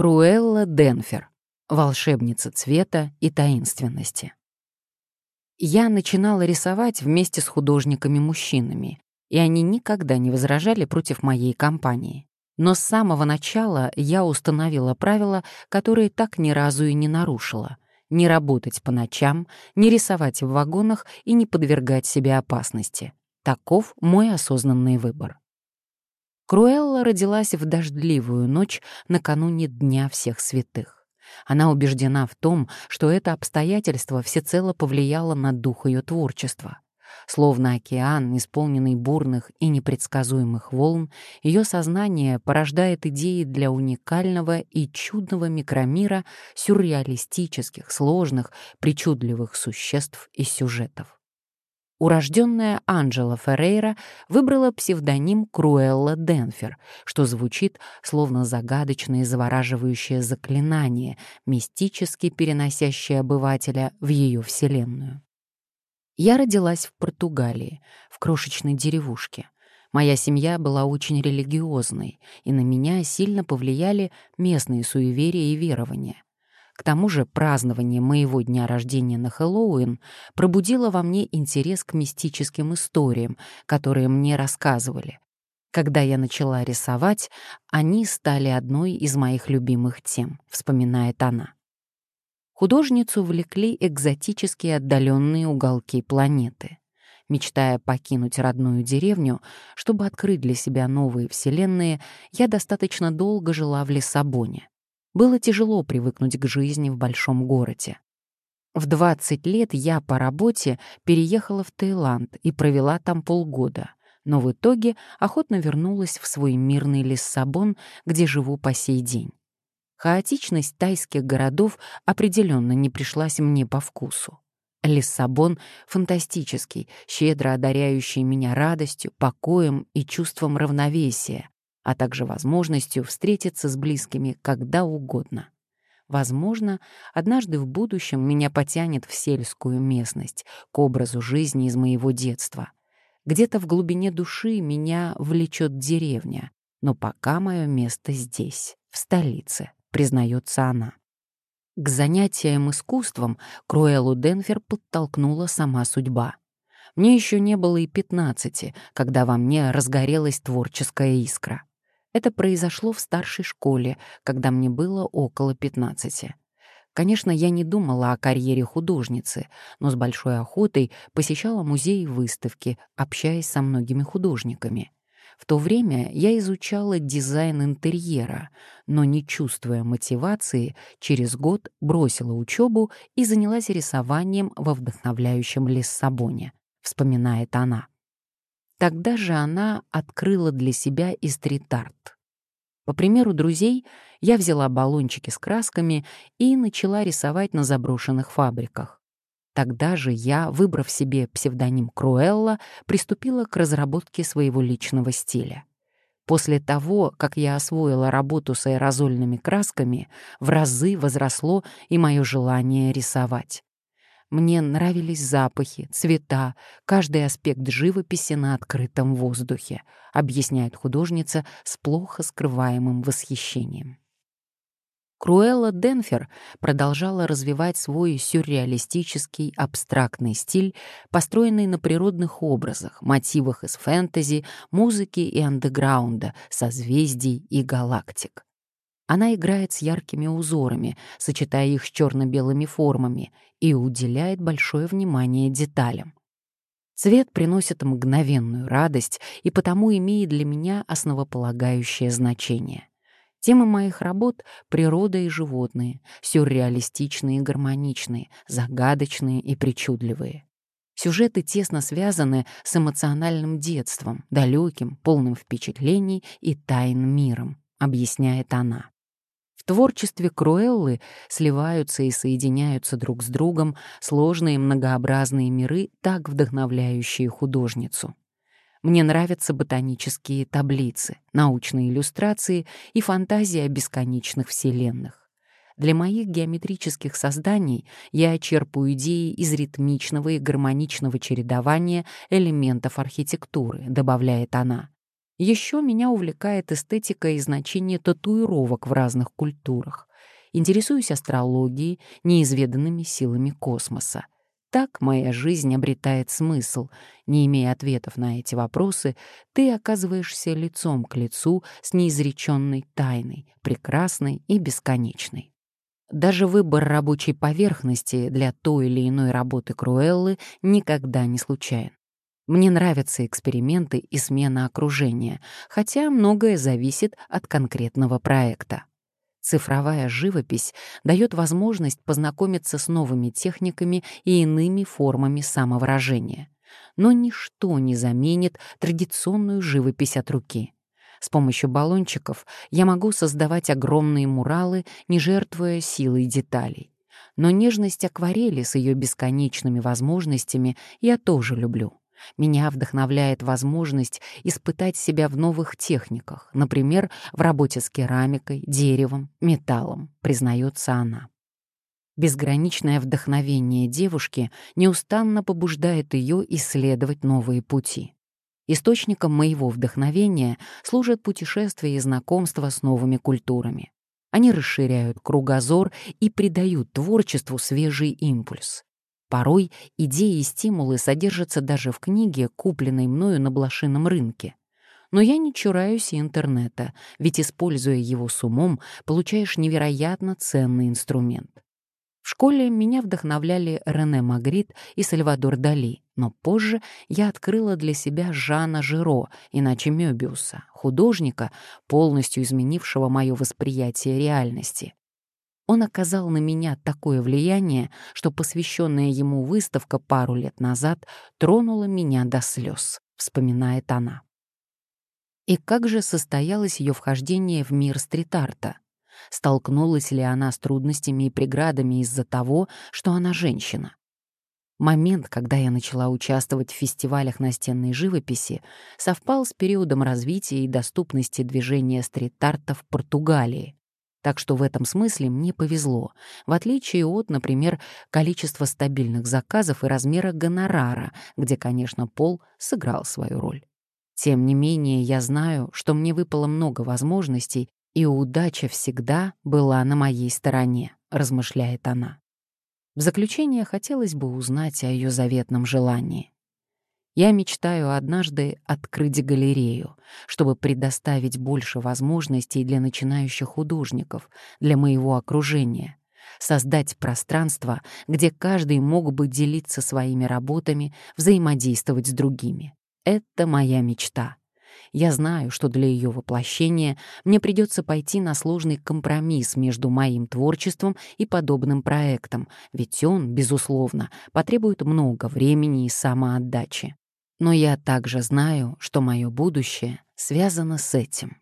Круэлла Денфер. Волшебница цвета и таинственности. Я начинала рисовать вместе с художниками-мужчинами, и они никогда не возражали против моей компании. Но с самого начала я установила правила, которые так ни разу и не нарушила. Не работать по ночам, не рисовать в вагонах и не подвергать себя опасности. Таков мой осознанный выбор. Круэлла родилась в дождливую ночь накануне Дня всех святых. Она убеждена в том, что это обстоятельство всецело повлияло на дух ее творчества. Словно океан, исполненный бурных и непредсказуемых волн, ее сознание порождает идеи для уникального и чудного микромира сюрреалистических, сложных, причудливых существ и сюжетов урожденная Анджела Феррейра выбрала псевдоним Круэлла Денфер, что звучит словно загадочное и завораживающее заклинание, мистически переносящее обывателя в ее вселенную. Я родилась в Португалии, в крошечной деревушке. Моя семья была очень религиозной, и на меня сильно повлияли местные суеверия и верования — к тому же празднование моего дня рождения на Хэллоуин пробудило во мне интерес к мистическим историям, которые мне рассказывали. Когда я начала рисовать, они стали одной из моих любимых тем, вспоминает она. Художницу влекли экзотические отдаленные уголки планеты. Мечтая покинуть родную деревню, чтобы открыть для себя новые вселенные, я достаточно долго жила в Лиссабоне. Было тяжело привыкнуть к жизни в большом городе. В 20 лет я по работе переехала в Таиланд и провела там полгода, но в итоге охотно вернулась в свой мирный Лиссабон, где живу по сей день. Хаотичность тайских городов определенно не пришлась мне по вкусу. Лиссабон фантастический, щедро одаряющий меня радостью, покоем и чувством равновесия, а также возможностью встретиться с близкими когда угодно. Возможно, однажды в будущем меня потянет в сельскую местность, к образу жизни из моего детства. Где-то в глубине души меня влечет деревня, но пока мое место здесь, в столице, признается она. К занятиям искусством Круэллу Денфер подтолкнула сама судьба. Мне еще не было и пятнадцати, когда во мне разгорелась творческая искра. Это произошло в старшей школе, когда мне было около 15. Конечно, я не думала о карьере художницы, но с большой охотой посещала музеи и выставки, общаясь со многими художниками. В то время я изучала дизайн интерьера, но, не чувствуя мотивации, через год бросила учебу и занялась рисованием во вдохновляющем Лиссабоне, вспоминает она. Тогда же она открыла для себя и стрит-арт. По примеру друзей, я взяла баллончики с красками и начала рисовать на заброшенных фабриках. Тогда же я, выбрав себе псевдоним Круэлла, приступила к разработке своего личного стиля. После того, как я освоила работу с аэрозольными красками, в разы возросло и мое желание рисовать. Мне нравились запахи, цвета, каждый аспект живописи на открытом воздухе, объясняет художница с плохо скрываемым восхищением. Круэлла Денфер продолжала развивать свой сюрреалистический абстрактный стиль, построенный на природных образах, мотивах из фэнтези, музыки и андеграунда, созвездий и галактик. Она играет с яркими узорами, сочетая их с черно-белыми формами и уделяет большое внимание деталям. Цвет приносит мгновенную радость и потому имеет для меня основополагающее значение. Темы моих работ — природа и животные, сюрреалистичные и гармоничные, загадочные и причудливые. Сюжеты тесно связаны с эмоциональным детством, далеким, полным впечатлений и тайн миром, объясняет она творчестве Круэллы сливаются и соединяются друг с другом сложные многообразные миры, так вдохновляющие художницу. Мне нравятся ботанические таблицы, научные иллюстрации и фантазия бесконечных вселенных. Для моих геометрических созданий я черпаю идеи из ритмичного и гармоничного чередования элементов архитектуры, добавляет она. Еще меня увлекает эстетика и значение татуировок в разных культурах. Интересуюсь астрологией, неизведанными силами космоса. Так моя жизнь обретает смысл. Не имея ответов на эти вопросы, ты оказываешься лицом к лицу с неизреченной тайной, прекрасной и бесконечной. Даже выбор рабочей поверхности для той или иной работы Круэллы никогда не случайен. Мне нравятся эксперименты и смена окружения, хотя многое зависит от конкретного проекта. Цифровая живопись дает возможность познакомиться с новыми техниками и иными формами самовыражения. Но ничто не заменит традиционную живопись от руки. С помощью баллончиков я могу создавать огромные муралы, не жертвуя силой деталей. Но нежность акварели с ее бесконечными возможностями я тоже люблю. Меня вдохновляет возможность испытать себя в новых техниках, например, в работе с керамикой, деревом, металлом, признается она. Безграничное вдохновение девушки неустанно побуждает ее исследовать новые пути. Источником моего вдохновения служат путешествия и знакомства с новыми культурами. Они расширяют кругозор и придают творчеству свежий импульс. Порой идеи и стимулы содержатся даже в книге, купленной мною на блошином рынке. Но я не чураюсь и интернета, ведь, используя его с умом, получаешь невероятно ценный инструмент. В школе меня вдохновляли Рене Магрит и Сальвадор Дали, но позже я открыла для себя Жана Жиро, иначе Мёбиуса, художника, полностью изменившего мое восприятие реальности он оказал на меня такое влияние, что посвященная ему выставка пару лет назад тронула меня до слез, вспоминает она. И как же состоялось ее вхождение в мир стрит-арта? Столкнулась ли она с трудностями и преградами из-за того, что она женщина? Момент, когда я начала участвовать в фестивалях настенной живописи, совпал с периодом развития и доступности движения стрит-арта в Португалии. Так что в этом смысле мне повезло, в отличие от, например, количества стабильных заказов и размера гонорара, где, конечно, пол сыграл свою роль. Тем не менее, я знаю, что мне выпало много возможностей, и удача всегда была на моей стороне, размышляет она. В заключение хотелось бы узнать о ее заветном желании. Я мечтаю однажды открыть галерею, чтобы предоставить больше возможностей для начинающих художников, для моего окружения, создать пространство, где каждый мог бы делиться своими работами, взаимодействовать с другими. Это моя мечта. Я знаю, что для ее воплощения мне придется пойти на сложный компромисс между моим творчеством и подобным проектом, ведь он, безусловно, потребует много времени и самоотдачи но я также знаю, что мое будущее связано с этим.